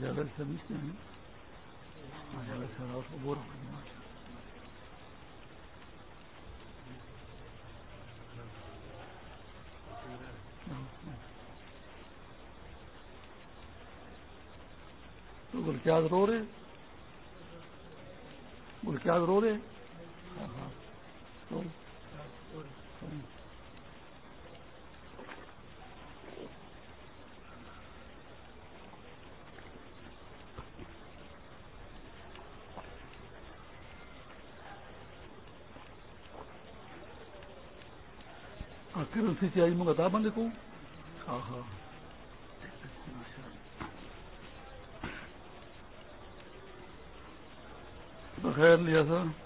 زیادہ سمجھتے ہیں بور تو گل کیا رو رہے گل کیا رو رہے ہاں اسی چیز میں بتا بندے کو؟ ہاں ہاں۔ خیر لیا سر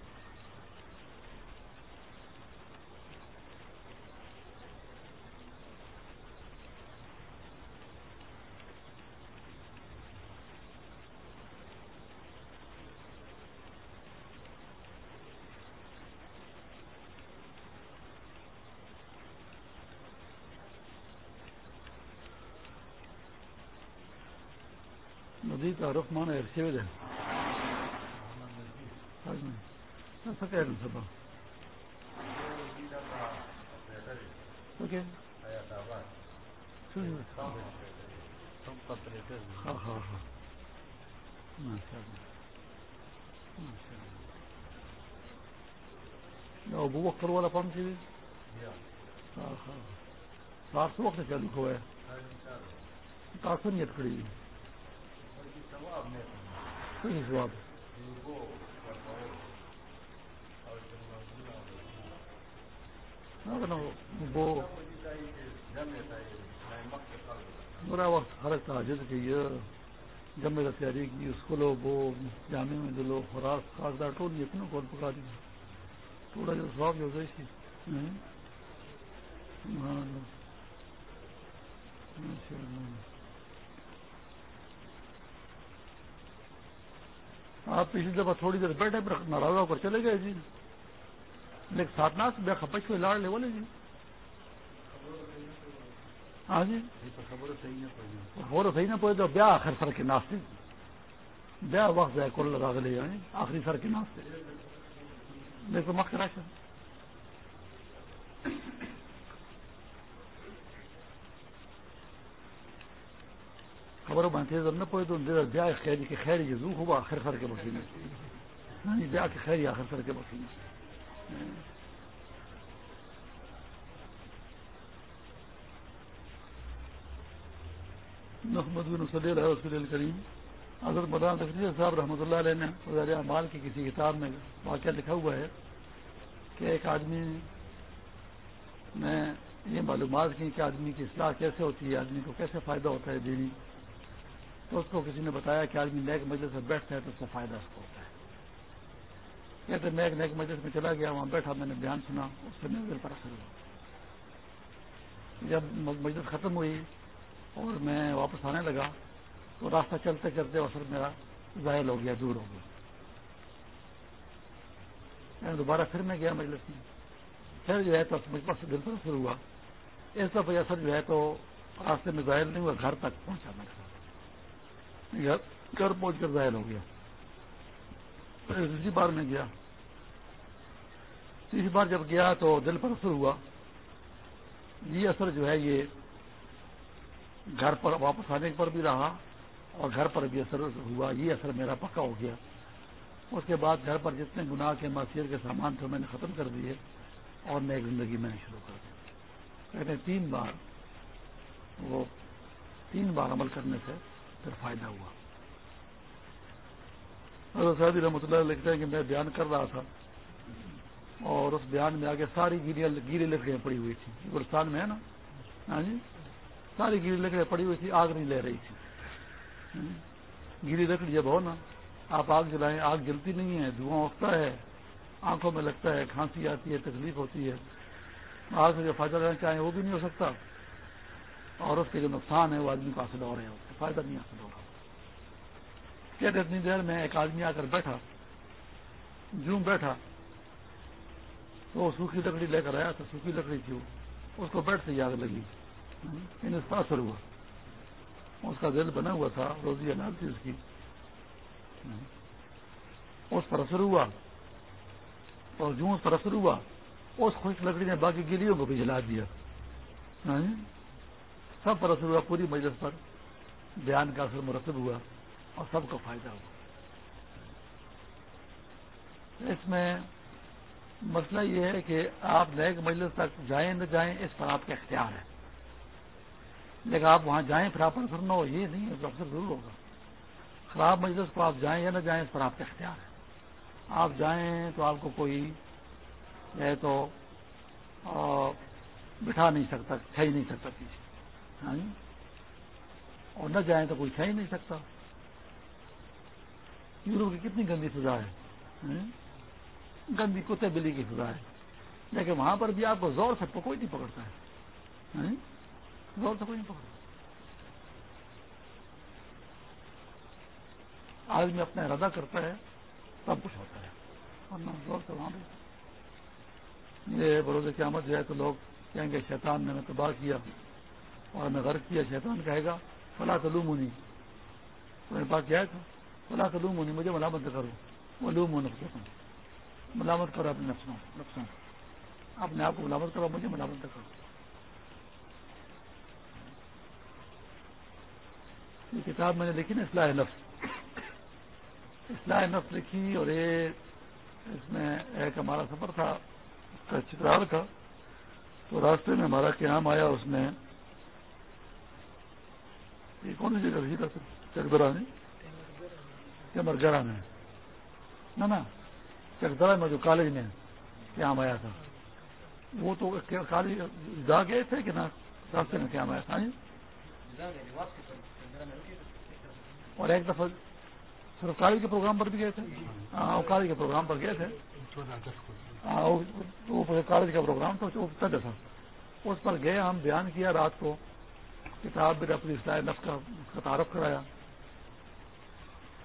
کا رخ مانا سب ہاں ہاں ہاں۔ ابو وقت والا سات سو وقت چالو ہوا ہے۔ کافی نیت کھڑی ہوئی کوئی جواب برا وقت فرق تھا جس کی یہ جب میں تیاری کی اسکولوں وہ جامع میں جو لوگ خوراک خاصدار ٹول یہ اتنا کون پکا دی تھوڑا جو سواب جو ہے ہاں آپ پچھلی دفعہ تھوڑی دیر بیٹھے ناراض ہو کر چلے گئے جی۔ لیکن ساتھ ناس بے خپش ہوئے لاڑ لے بولے جی۔ ہاں جی۔ خبر صحیح نہ پڑے تو بیا آخر سر کے ناشتے بیا وقت ہے کل لگا لے جائیں یعنی آخری سر کے ناشتے دیکھو مکھ راشن خبر بنتے نہ پوئے تو بیا خیری کے خیر یہ زو ہوا آخر سر کے بسینے بیا کے خیر آخر سر کے بسینے محمد بن صلی اللہ رسول الکریم، حضرت مدان تقریر صاحب رحمۃ اللہ علیہ نے وزیر اعمال کی کسی کتاب میں واقعہ لکھا ہوا ہے کہ ایک آدمی نے یہ معلومات کی کہ آدمی کی اصلاح کیسے ہوتی ہے، آدمی کو کیسے فائدہ ہوتا ہے دینی؟ تو اس کو کسی نے بتایا کہ آدمی نیک مجلس میں بیٹھتا ہے تو اس سے فائدہ اس کو ہوتا ہے۔ کہتے میں ایک نیک مجلس میں چلا گیا، وہاں بیٹھا، میں نے بیان سنا، اس سے میرے دل پر اثر ہوا۔ جب مجلس ختم ہوئی اور میں واپس آنے لگا تو راستہ چلتے چلتے اثر میرا ظاہر ہو گیا، دور ہو گیا۔ میں دوبارہ پھر میں گیا مجلس میں۔ پھر جو ہے تو مجھ پر دل پر اثر ہوا۔ اس دفعہ اثر جو ہے تو راستے میں ظاہر نہیں ہوا، گھر تک پہنچا میرے ساتھ گھر پہنچ کر ظاہر ہو گیا۔ تیسری بار میں گیا۔ تیسری بار جب گیا تو دل پر اثر ہوا۔ یہ اثر جو ہے، یہ گھر پر واپس آنے پر بھی رہا اور گھر پر بھی اثر ہوا۔ یہ اثر میرا پکا ہو گیا۔ اس کے بعد گھر پر جتنے گناہ کے معاشیت کے سامان تھے، میں نے ختم کر دیے اور نئی زندگی میں نے شروع کر دی کہتے ہیں تین بار وہ تین بار عمل کرنے سے پھر فائدہ ہوا۔ حضرت صاحب رحمۃ اللہ لکھتے ہیں کہ میں بیان کر رہا تھا اور اس بیان میں آگے ساری گیریاں گیری لکڑیاں پڑی ہوئی تھی۔ گلستان میں ہے نا؟ ہاں جی؟ ساری گیری لکڑیاں پڑی ہوئی تھی، آگ نہیں لے رہی تھی۔ ہاں جی؟ گیری لکڑی جب ہو نا، آپ آگ جلائیں، آگ جلتی نہیں ہے، دھواں اٹھتا ہے، آنکھوں میں لگتا ہے، کھانسی آتی ہے، تکلیف ہوتی ہے۔ آج سے جو فائدہ لینا چاہیں وہ بھی نہیں ہو سکتا۔ اور اس کے جو نقصان ہے، وہ آدمی کو حاصل ہو رہے ہیں۔ فائدہ نہیں حاصل ہو رہا کہتے اتنی دیر میں ایک آدمی آ کر بیٹھا، جوں بیٹھا تو وہ سوکھی لکڑی لے کر آیا تھا سوکھی لکڑی تھی اس کو بیٹھ سے یاد لگی۔ یعنی ہوا۔ اس کا دل بنا ہوا تھا، روزی انال تھی اس کی۔ اس پر اثر ہوا۔ اور جو اس پر اثر ہوا، اس خوش لکڑی نے باقی گلیوں کو بھی جلا دیا۔ ہاں جی؟ سب پر اثر ہوا پوری مجلس پر۔ بیان کا اثر مرتب ہوا اور سب کو فائدہ ہوا۔ اس میں مسئلہ یہ ہے کہ آپ نئے مجلس تک جائیں نہ جائیں اس پر آپ کا اختیار ہے۔ لیکن آپ وہاں جائیں پھر آپ اثر نہ ہو، یہ نہیں ہے اثر ضرور ہوگا۔ خراب مجلس کو آپ جائیں یا نہ جائیں اس پر آپ کا اختیار ہے۔ آپ جائیں تو آپ کو کوئی ہے تو بٹھا نہیں سکتا کھا ہی نہیں سکتا پیچھے۔ ہاں جی؟ اور نہ جائیں تو کوئی کھا ہی نہیں سکتا۔ یورپ کی کتنی گندی فضا ہے ہاں؟ گندی کتے بلی کی فضا ہے۔ لیکن وہاں پر بھی آپ کو زور سے کوئی نہیں پکڑتا ہے ہاں؟ زور سے کوئی نہیں پکڑتا۔ آدمی اپنا ارادہ کرتا ہے، سب کچھ ہوتا ہے، ورنہ زور سے وہاں بھی۔ یہ بروز قیامت جو ہے تو لوگ کہیں گے، شیطان نے ہمیں تباہ کیا اور ہمیں غرق کیا، شیطان کہے گا فلاں تلوم ہونی میرے پاس کیا تھا فلاں تلوم ہونی مجھے ملامت کرو. وہ لوم ہوں نفسوں ملامت کرو اپنے نفسوں نفسوں. اپنے آپ کو ملامت کرو، مجھے ملامت کرو. یہ کتاب میں نے لکھی نا اصلاح نفس. اصلاح نفس لکھی اور یہ اس میں ایک ہمارا سفر تھا چترال کا تو راستے میں ہمارا قیام آیا اس میں یہ کون سی جگہ تھی چکدرا میں مرگرا میں نہ چکدرا میں جو کالج میں قیام آیا تھا۔ وہ تو کالج جا گئے تھے کہ نہ؟ راستے میں قیام آیا تھا؟ ہاں جی؟ اور ایک دفعہ صرف کالج کے پروگرام پر بھی گئے تھے۔ ہاں وہ کالج کے پروگرام پر گئے تھے۔ ہاں کالج کا پروگرام تھا۔ اس پر گئے، ہم بیان کیا رات کو۔ کتاب بھی اپنی نف کا تعارف کرایا۔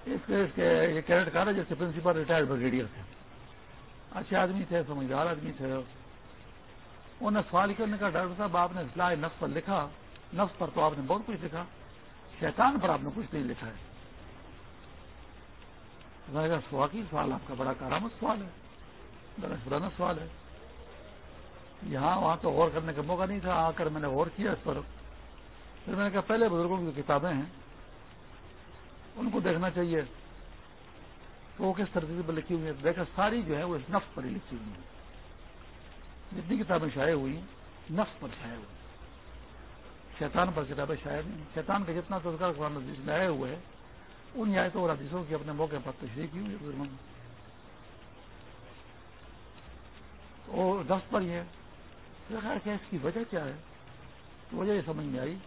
اس کے اس کے یہ کیڈٹ کالج اس کے پرنسپل ریٹائرڈ بریگیڈیئر تھے۔ اچھے آدمی تھے، سمجھدار آدمی تھے۔ انہوں نے سوال کیا نے کہا، ڈاکٹر صاحب، آپ نے اصلاح نفس پر لکھا۔ نفس پر تو آپ نے بہت کچھ لکھا۔ شیطان پر آپ نے کچھ نہیں لکھا ہے۔ واقعی سوال آپ کا بڑا کارآمد سوال ہے۔ بڑا پرانا سوال ہے۔ یہاں وہاں تو غور کرنے کا موقع نہیں تھا، آ کر میں نے غور کیا اس پر۔ پھر میں نے کہا پہلے بزرگوں کی جو کتابیں ہیں، ان کو دیکھنا چاہیے۔ وہ کس طرح پر لکھی ہوئی ہیں؟ دیکھا، ساری جو ہے وہ اس نفس پر ہی لکھی ہوئی ہیں۔ جتنی کتابیں شائع ہوئی نفس پر شائع ہوئی شیطان پر کتابیں شائع نہیں شیطان کا جتنا تذکر قرآن میں آئے ہوئے ان آیتوں اور حدیثوں کی اپنے موقع پر تشریح کی ہوئی ہے اور دس پر یہ خیر کہ اس کی وجہ کیا ہے؟ وجہ یہ سمجھ میں آئی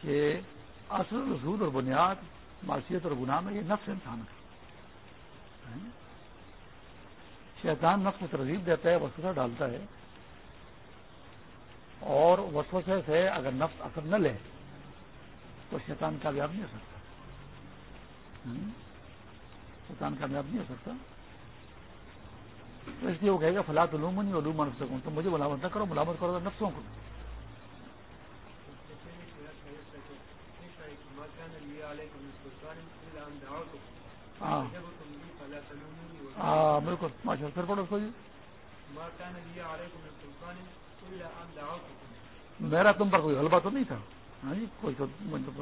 کہ اصل رسول اور بنیاد معاشیت اور گناہ میں یہ نفس انسان ہے۔ شیطان نفس ترغیب دیتا ہے، وسوسہ ڈالتا ہے۔ اور وسوسے سے اگر نفس اثر نہ لے، تو شیطان کامیاب نہیں ہو سکتا۔ شیطان کامیاب نہیں ہو سکتا۔ تو اس لیے وہ کہے گا فلاں علوم نہیں علوم مان سکوں تو مجھے ملامت نہ کرو، ملامت کرو نفسوں کو۔ ہاں۔ ہاں بالکل ماشاء پھر پڑھو سو جی۔ میرا تم پر کوئی غلبہ تو نہیں تھا؟ ہاں جی کوئی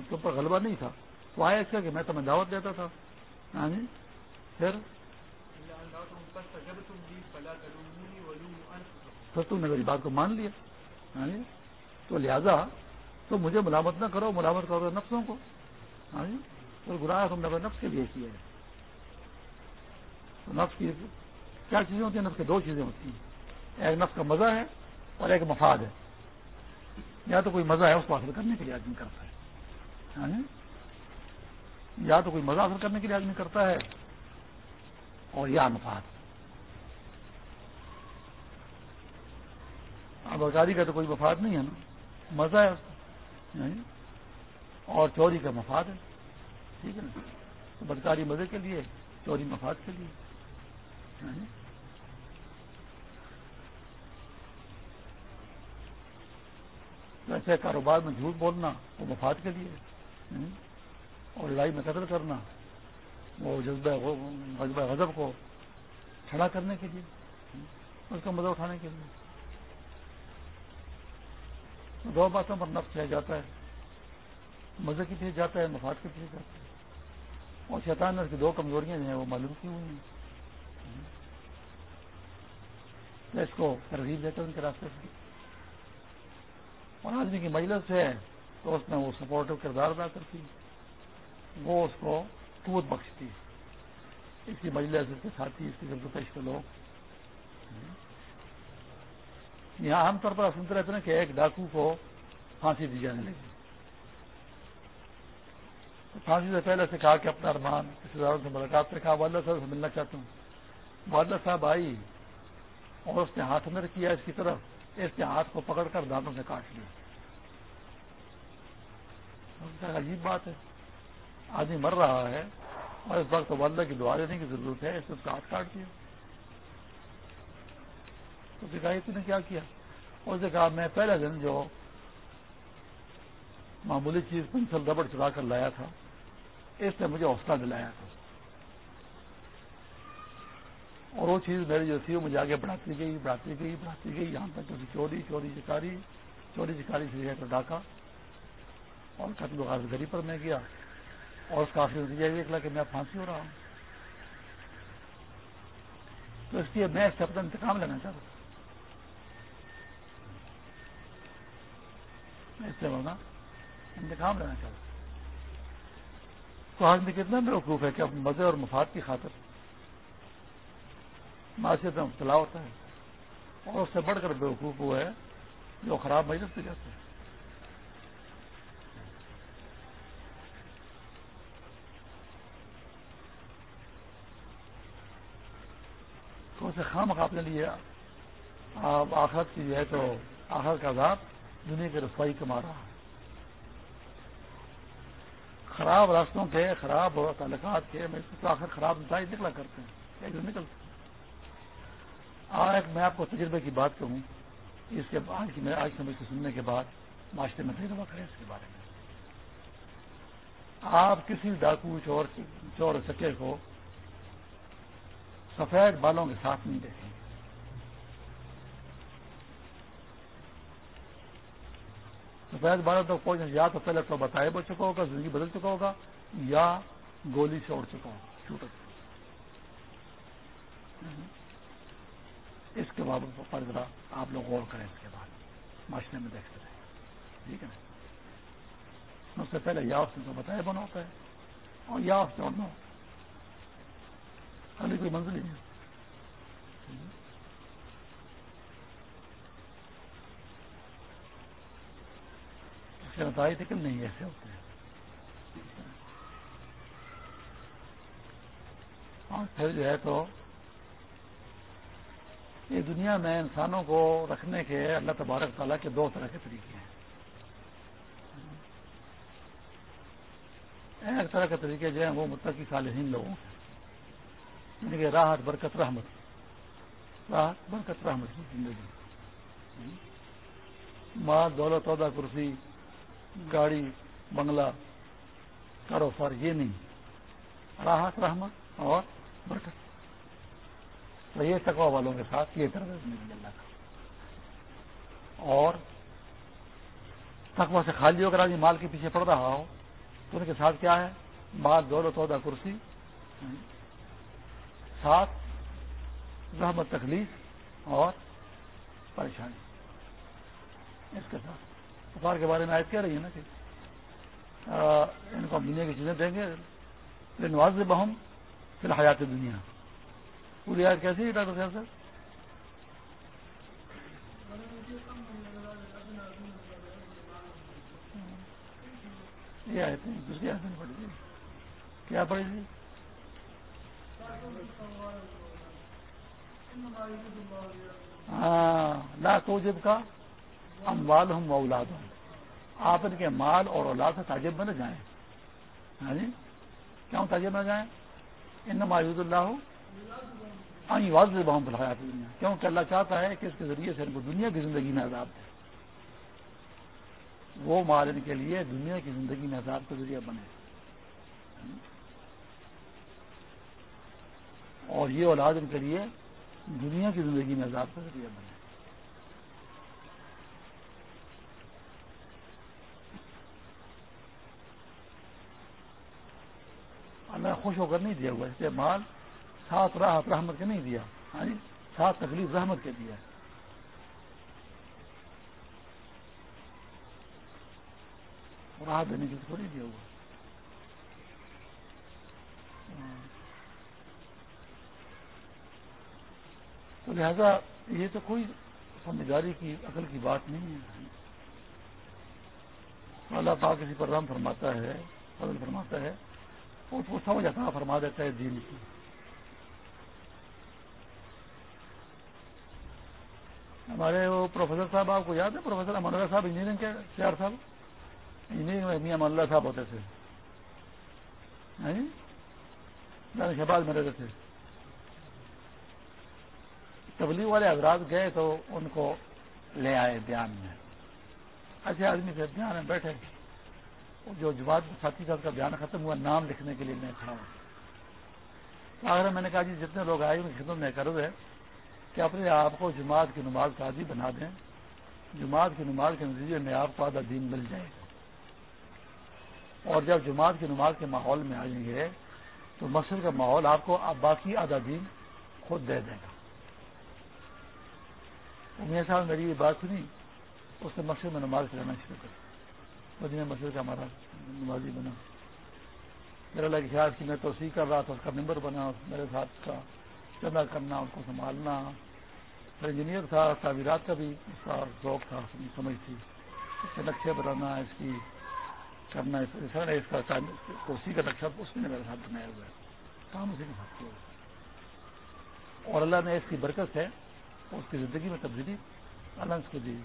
تم پر غلبہ نہیں تھا۔ تو آیا اس کا کہ میں تمہیں دعوت دیتا تھا۔ ہاں جی پھر؟ پھر تم نے میری بات کو مان لیا۔ ہاں جی تو لہذا تو مجھے ملامت نہ کرو، ملامت کرو نفسوں کو۔ ہاں جی تو گناہ تم نے نفس کے لیے کیا ہے۔ تو نفس کی کیا چیزیں ہوتی ہیں؟ نفس کی دو چیزیں ہوتی ہیں۔ ایک نفس کا مزہ ہے اور ایک مفاد ہے۔ یا تو کوئی مزہ ہے اس کو حاصل کرنے کے لیے آدمی کرتا ہے۔ ہاں جی؟ یا تو کوئی مزہ حاصل کرنے کے لیے آدمی کرتا ہے اور یا مفاد۔ آبکاری کا تو کوئی مفاد نہیں ہے نا۔ مزہ ہے ہاں جی؟ اور چوری کا مفاد ہے۔ ٹھیک ہے نا؟ بدکاری مزے کے لیے، چوری مفاد کے لیے۔ ویسے کاروبار میں جھوٹ بولنا وہ مفاد کے لیے اور لڑائی میں قتل کرنا وہ جذبہ جذبہ غضب کو کھڑا کرنے کے لیے اس کا مزہ اٹھانے کے لیے۔ دو باتوں پر نفس کیا جاتا ہے۔ مزے کی چیز جاتا ہے، مفاد کی چیز جاتا ہے۔ اور شیطان نے اس کی دو کمزوریاں جو ہیں وہ معلوم کی ہوئی ہیں۔ اس کو ترغیب دیتے ان کے راستے سے۔ اور آدمی کی مجلس ہے تو اس میں وہ سپورٹو کردار ادا کرتی وہ اس کو قوت بخشتی اس کی مجلس، اس کے ساتھی، اس کے پیش کے لوگ۔ یہاں عام طور پر سنتے رہتے ہیں کہ ایک ڈاکو کو پھانسی دی جانے لگی۔ پھانسی سے پہلے سے کہا کہ اپنا ارمان رشتے داروں سے ملاقات سے کہا والدہ صاحب سے ملنا چاہتا ہوں۔ والدہ صاحب آئی۔ اور اس نے ہاتھ میں کیا اس کی طرف، اس نے ہاتھ کو پکڑ کر دانتوں سے کاٹ لیا۔ عجیب بات ہے۔ آدمی مر رہا ہے اور اس وقت والدہ کی دعا دینے کی ضرورت ہے، اس نے اس کا ہاتھ کاٹ دیا۔ تو کہا تھی نے کیا کیا؟ اس نے کہا، میں پہلے دن جو معمولی چیز پنسل ربڑ چڑا کر لایا تھا، اس نے مجھے حوصلہ دلایا تھا۔ اور وہ چیز میری جو تھی وہ مجھے آگے بڑھاتی گئی بڑھاتی گئی بڑھاتی گئی۔ یہاں تک چوری چوری چکاری چوری چکاری سے ہے تو ڈاکہ۔ اور قتل و گری پر میں گیا۔ اور اس کا آخری نتیجہ یہ نکلا کہ میں پھانسی ہو رہا ہوں۔ تو اس لیے میں اس سے اپنا انتقام لینا چاہتا ہوں۔ اس سے ہونا انتقام لینا چاہتا ہوں۔ تو آدمی کتنا بیوقوف ہے کہ اب مزے اور مفاد کی خاطر معاشیت میں مبتلا ہوتا ہے اور اس سے بڑھ کر بیوقوف وہ ہے جو خراب مجلس سے جاتے ہیں تو اسے خام اپنے لیے آپ آخرت کی جو ہے تو آخرت کا عذاب دنیا کی رسوائی کما رہا ہے خراب راستوں کے، خراب تعلقات کے میں آخر خراب نتائج نکلا کرتے ہیں ایک دن نکلتے ہیں ایک میں آپ کو تجربے کی بات کہوں اس کے بعد کی میں آج سمجھ کو سننے کے بعد معاشرے میں تجربہ کریں اس کے بارے میں۔ آپ کسی ڈاکو چور چور سچے کو سفید بالوں کے ساتھ نہیں دیکھیں۔ سفید بالوں تو کوئی یا تو پہلے تو بتائے بڑھ چکا ہوگا، زندگی بدل چکا ہوگا، یا گولی سے اڑ چکا ہوگا شوٹر اس کے بابت پر ذرا آپ لوگ غور کریں اس کے بعد۔ معاشرے میں دیکھتے رہیں ٹھیک ہے نا؟ اس سے پہلے یا اس نے تو بتایا بنا ہوتا ہے۔ اور یا اس دوڑنا ابھی کوئی منزل نہیں۔ اس کے نتائج لیکن نہیں ایسے ہوتے ہیں۔ اور پھر جو ہے تو یہ دنیا میں انسانوں کو رکھنے کے اللہ تبارک تعالیٰ کے دو طرح کے طریقے ہیں۔ ایک طرح کے طریقے جو ہیں وہ متقی صالحین لوگوں کے یعنی کہ راحت، برکت، رحمت۔ راحت، برکت، رحمت کی زندگی۔ ماں دولت، عہدہ، کرسی، گاڑی، بنگلہ، کاروبار، یہ نہیں۔ راحت، رحمت اور برکت۔ تو یہ تقوا والوں کے ساتھ یہ اللہ کا۔ اور تقوا سے خالی ہو کر آدمی مال کے پیچھے پڑ رہا ہو، تو ان کے ساتھ کیا ہے؟ مال، دولت، عہدہ، کرسی۔ ساتھ رحمت تکلیف اور پریشانی۔ اس کے ساتھ۔ سفار کے بارے میں آج کہہ رہی ہے نا کہ ان کو ہم دنیا کی چیزیں دیں گے نواز بہم فی الحیات دنیا پوری آج کیسی ڈاکٹر صاحب سر یہ آئے تھے دوسری آیت پڑی تھی۔ کیا پڑی تھی؟ ہاں لا تو جب کا اموال ہوں اولاد ہوں آپ ان کے مال اور اولاد سے تاجب بن جائیں۔ ہاں جی؟ کیوں تاجب نہ جائیں؟ ان معیوز اللہ ہو واضح بہت بڑھایا دنیا۔ کیونکہ اللہ چاہتا ہے کہ اس کے ذریعے سے ان کو دنیا کی زندگی میں عذاب دے۔ وہ مال ان کے لیے دنیا کی زندگی میں عذاب کا ذریعہ بنے۔ اور یہ اولاد ان کے لیے دنیا کی زندگی میں عذاب کا ذریعہ بنے۔ اللہ خوش ہو کر نہیں دیا ہوا اس لیے مال سات راحت، رحمت کے نہیں دیا۔ ہاں جی سات تکلیف، رحمت کے دیا۔ راحت دینے کی کو نہیں دیا ہوا۔ تو لہذا یہ تو کوئی سمجھداری کی، عقل کی بات نہیں ہے۔ اللہ پاک کسی پر رام فرماتا ہے، فضل فرماتا ہے۔ وہ سمجھ آتا فرما دیتا ہے دین کی۔ ہمارے وہ پروفیسر صاحب، آپ کو یاد ہے پروفیسر امان اللہ صاحب، انجینئرنگ کے چار صاحب؟ انجینئرنگ میں میاں اللہ صاحب ہوتے تھے۔ شہباز میں رہتے تھے۔ تبلیغ والے حضرات گئے تو ان کو لے آئے بیان میں۔ اچھے آدمی سے بیان میں بیٹھے۔ جو جماعت ساتھی صاحب کا بیان ختم ہوا۔ نام لکھنے کے لیے میں کھڑا ہوں۔ آخر میں نے کہا جی جتنے لوگ آئے، ان کی خدمت میں کرو ہے کہ اپنے آپ کو جماعت کی نماز قاضی بنا دیں، جماعت کی نماز کے نتیجے میں آپ کو آدھا دین مل جائے۔ گا اور جب جماعت کی نماز کے ماحول میں آئیں گے، تو مسجد کا ماحول آپ کو باقی آدھا دین خود دے دے گا۔ میرے صاحب میری یہ بات سنی، اس نے مسجد میں نماز چلانا شروع کر مدینہ مسجد کا ہمارا نمازی بنا۔ میرا لگ خیال کہ میں توسیع کر رہا تھا، اس کا ممبر بنا، میرے ساتھ کا جمع کرنا، ان کو سنبھالنا۔ انجینئر تھا، تعمیرات کا بھی اس کا ذوق تھا سمجھ تھی۔ اس کے نقشے بنانا، اس کی کرنا، اس کا کرسی کا نقشہ اس نے میرے ساتھ بنایا ہوا ہے۔ کام اسی کے ساتھ کیا۔ اور اللہ نے اس کی برکت ہے اس کی زندگی میں تبدیلی، اللہ اس کو دی۔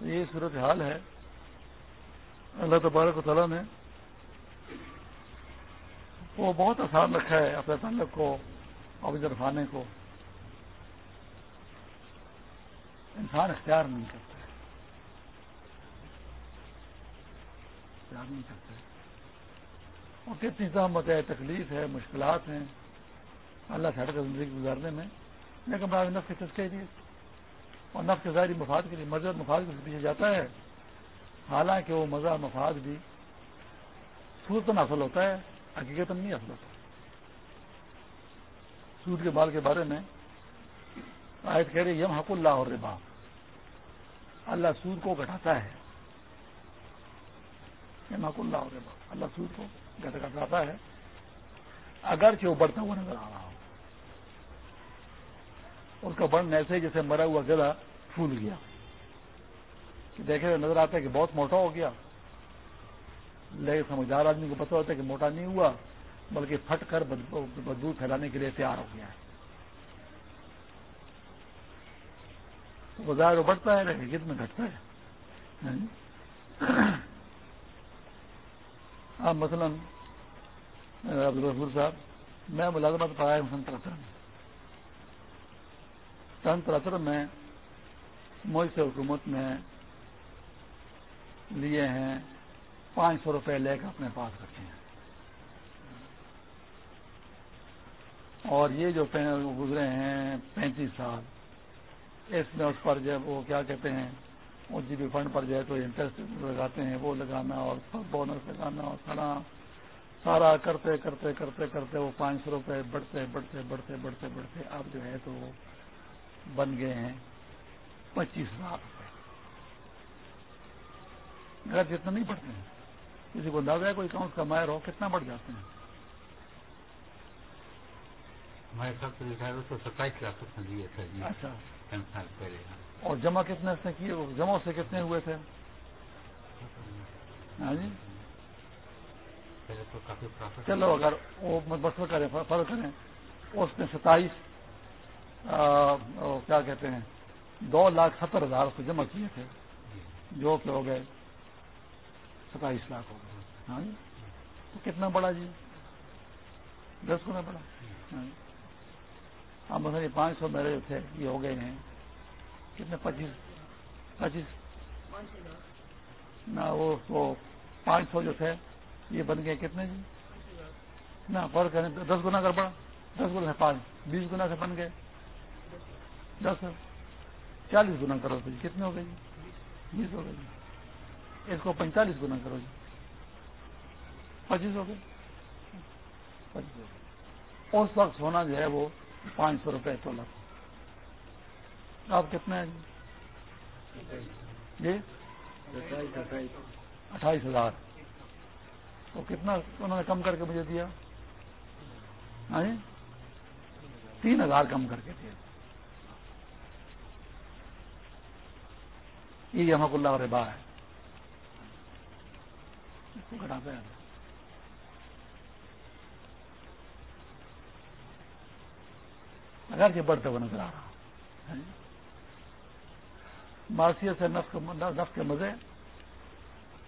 یہ صورت حال ہے۔ اللہ تبارک و تعالیٰ نے وہ بہت آسان رکھا ہے اپنے تعلق کو اب عرفانے کو۔ انسان اختیار نہیں کرتا اختیار نہیں کرتا اور کتنی زحمت ہے، تکلیف ہے، مشکلات ہیں۔ اللہ سڑک زندگی گزارنے میں۔ لیکن بعض نف کے چسکے دیے اور نف کے ظاہری مفاد کے لیے، مزہ مفاد کے پیچھے جاتا ہے۔ حالانکہ وہ مزہ مفاد بھی سورت حاصل ہوتا ہے۔ حقیقت نہیں حاصل سود کے بال کے بارے میں آیت کہہ رہے یم حق اللہ اور ربا اللہ سود کو گھٹاتا ہے۔ یم حق اللہ اور ربا اللہ سود کو گھٹاتا ہے۔ اگرچہ وہ بڑھتا ہوا نظر آ رہا ہو۔ اس کا بڑھنے ایسے جیسے مرا ہوا گلا پھول گیا۔ کہ دیکھے نظر آتا ہے کہ بہت موٹا ہو گیا۔ لیکن سمجھدار آدمی کو پتہ ہوتا ہے کہ موٹا نہیں ہوا، بلکہ پھٹ کر بدبو پھیلانے کے لیے تیار ہو گیا ہے۔ بازار بڑھتا ہے، لیکن گد میں گھٹتا ہے۔ ہاں جی۔ اب مثلاً صاحب، میں ملازمت پایا ہوں سن ترتر میں سن ترتر میں مجھ سے حکومت میں لیے ہیں۔ پانچ سو روپے لے کر اپنے پاس رکھے ہیں۔ اور یہ جو گزرے ہیں پینتیس سال، اس میں اس پر جب وہ کیا کہتے ہیں، وہ جی بی فنڈ پر جو ہے تو انٹرسٹ لگاتے ہیں، وہ لگانا اور بونس لگانا اور کھڑا سارا کرتے کرتے کرتے کرتے وہ پانچ سو روپے بڑھتے بڑھتے بڑھتے بڑھتے بڑھتے اب جو ہے تو بن گئے ہیں پچیس لاکھ روپے۔ گھر جتنا نہیں بڑھتے ہیں۔ کسی کو اندازہ ہے کوئی اکاؤنٹ کا مائر ہو کتنا بڑھ جاتے ہیں؟ ہمارے سب ستائیس لاکھ جی اچھا۔ اور جمع کتنے سے کیے؟ جمع سے کتنے ہوئے تھے؟ ہاں جی۔ چلو اگر وہ مسئلہ کریں فرق کریں اس میں ستائیس کیا کہتے ہیں دو لاکھ ستر ہزار اس کو جمع کیے تھے جو کہ ہو گئے ستائیس لاکھ ہو گئے۔ ہاں جی؟ تو کتنا بڑا جی؟ دس گنا بڑا۔ ہاں جی؟ اب مثلا یہ پانچ سو میرے جو تھے، یہ ہو گئے ہیں۔ کتنے؟ پچیس۔ پچیس۔ نہ، وہ پانچ سو جو تھے، یہ بن گئے کتنے جی؟ نہ، فرق ہے، دس گنا کر پڑا دس گنا سے پانچ۔ بیس گنا سے بن گئے۔ دس چالیس گنا کرو تو جی۔ کتنے ہو گئے جی؟ بیس ہو گئے جی۔ اس کو پینتالیس گنا کرو جی۔ پچیس ہو گئے۔ اس وقت سونا جو ہے وہ پانچ سو روپئے تولہ۔ آپ کتنے ہیں جی؟, جی؟ اٹھائیس ہزار۔ تو کتنا انہوں نے کم کر کے مجھے دیا؟ ہاں جی؟ تین ہزار کم کر کے دیا۔ یہ ہمک اللہ اور با ہے۔ گھٹاتے ہیں۔ اگر کہ بڑھتے ہوئے نظر آ رہا ہاں؟ مارسیت سے نفس کے مزے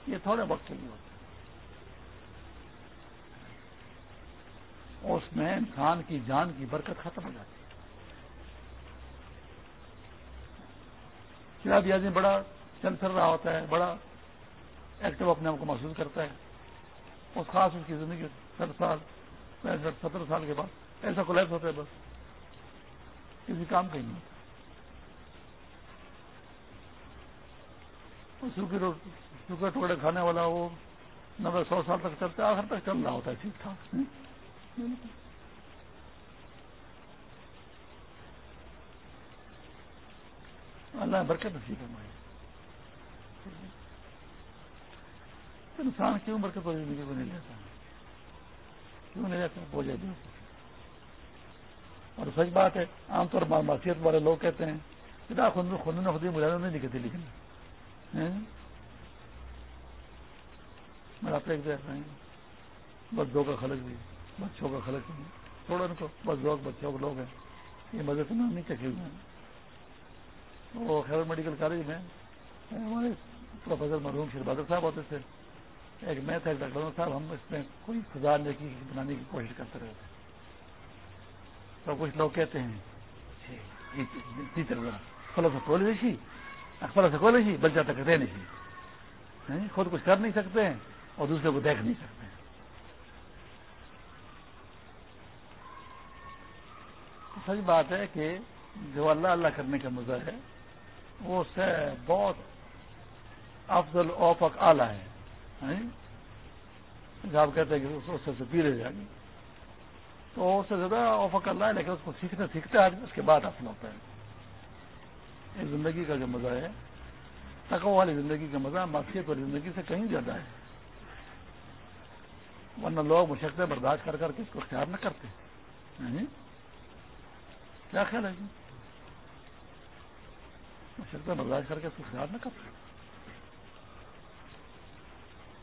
یہ تھوڑے وقت کے لیے ہوتے ہیں۔ اس میں انسان کی جان کی برکت ختم ہو جاتی ہے۔ بھی آدمی بڑا چل پھر رہا ہوتا ہے، بڑا ایکٹیو اپنے آپ کو محسوس کرتا ہے۔ اس خاص اس کی زندگی ستر سال پینسٹھ ستر سال کے بعد ایسا کولیپس ہوتا ہے بس۔ کسی کام کا ہی نہیں سوکھے سوکھے ٹکڑے کھانے والا وہ نبے سو سال تک چلتا ہے، آخر تک چل رہا ہوتا ہے ٹھیک ٹھاک۔ اللہ برکت نصیب ہے انسان کیوں برکت والی زندگی کو نہیں لیتا کیوں نہیں لیتا بوجھے بھی اور سچ بات ہے، عام طور پر معاشیت والے لوگ کہتے ہیں کہ نہ خود خود نے خود مجھے نہیں دکھتی لیکن میرا پیک دیکھ رہے ہیں بس دو کا خلق بھی بچوں کا خلق بھی تھوڑا ان کو بس دو بچوں کے لوگ ہیں۔ یہ مزے تو نہیں چکے ہوئے ہیں۔ وہ خیر میڈیکل کالج میں ہمارے پروفیسر مرحوم شیر بہادر صاحب ہوتے تھے۔ ایک میں تھا، ایک ڈاکٹر صاحب، ہم اس میں کوئی خزار کی بنانے کی کوشش کرتے رہے تھے۔ تو کچھ لوگ کہتے ہیں جی، فلو سے کھول دیشی سے کھولے سی بچہ تک رہ نہیں خود کچھ کر نہیں سکتے ہیں اور دوسرے کو دیکھ نہیں سکتے سچ بات ہے کہ جو اللہ اللہ کرنے کا مزہ ہے، وہ اس سے بہت افضل اوفق آلہ ہے۔ آپ کہتے ہیں کہ اس سے پیڑے جائیں گے تو اس سے زیادہ اوفق اللہ ہے، لیکن اس کو سیکھنے سیکھتا ہے اس کے بعد اصل ہوتا ہے۔ زندگی کا جو مزہ ہے تقو والی زندگی کا مزہ معاشیت والی زندگی سے کہیں زیادہ ہے۔ ورنہ لوگ مشقتیں برداشت کر کر کے اس کو اختیار نہ کرتے۔ کیا خیال ہے جی؟ مشقتیں برداشت کر کے اس کو اختیار نہ کرتے۔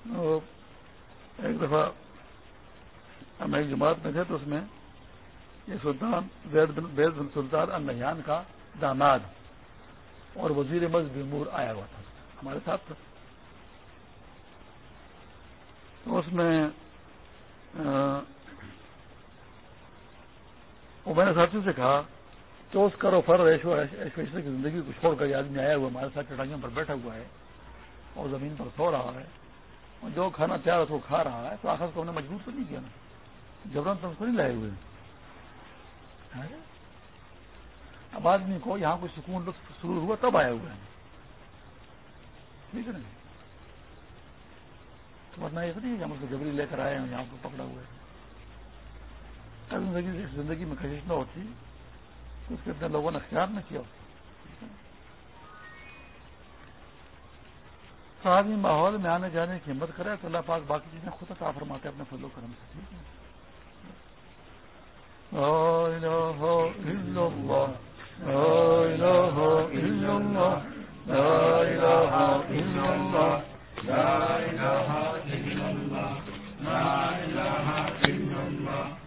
ایک دفعہ ہم ایک جماعت میں تھے تو اس میں یہ سلطان بن سلطان النحان کا داماد اور وزیر مذہب امور آیا ہوا تھا ہمارے ساتھ تھا۔ تو اس میں وہ میں نے ساتھیوں سے کہا کہ اس کرو فر ایشو کی زندگی کو چھوڑ کر یہ آدمی آیا ہوا ہمارے ساتھ چٹائیوں پر بیٹھا ہوا ہے اور زمین پر سو رہا ہے۔ جو کھانا تیار ہے وہ کھا رہا ہے، تو آخر کو ہم نے مجبور تو نہیں کیا نا۔ جبران تو کو نہیں لائے ہوئے۔ اب آدمی کو یہاں کوئی سکون لطف شروع ہوا تب آیا ہوا ہے۔ ٹھیک ہے نا۔ ورنہ یہ نہیں کہ ہم اس کو جبری لے کر آئے ہیں یہاں کو پکڑا ہوا ہے۔ زندگی زندگی میں کشش نہ ہوتی تو اس کے اپنے لوگوں نے خیال نہ کیا۔ تو آدمی ماحول میں آنے جانے کی ہمت کرے تو اللہ پاک باقی چیزیں خود کا فرماتے اپنے فضل و کرم سے، ٹھیک ہے؟ لا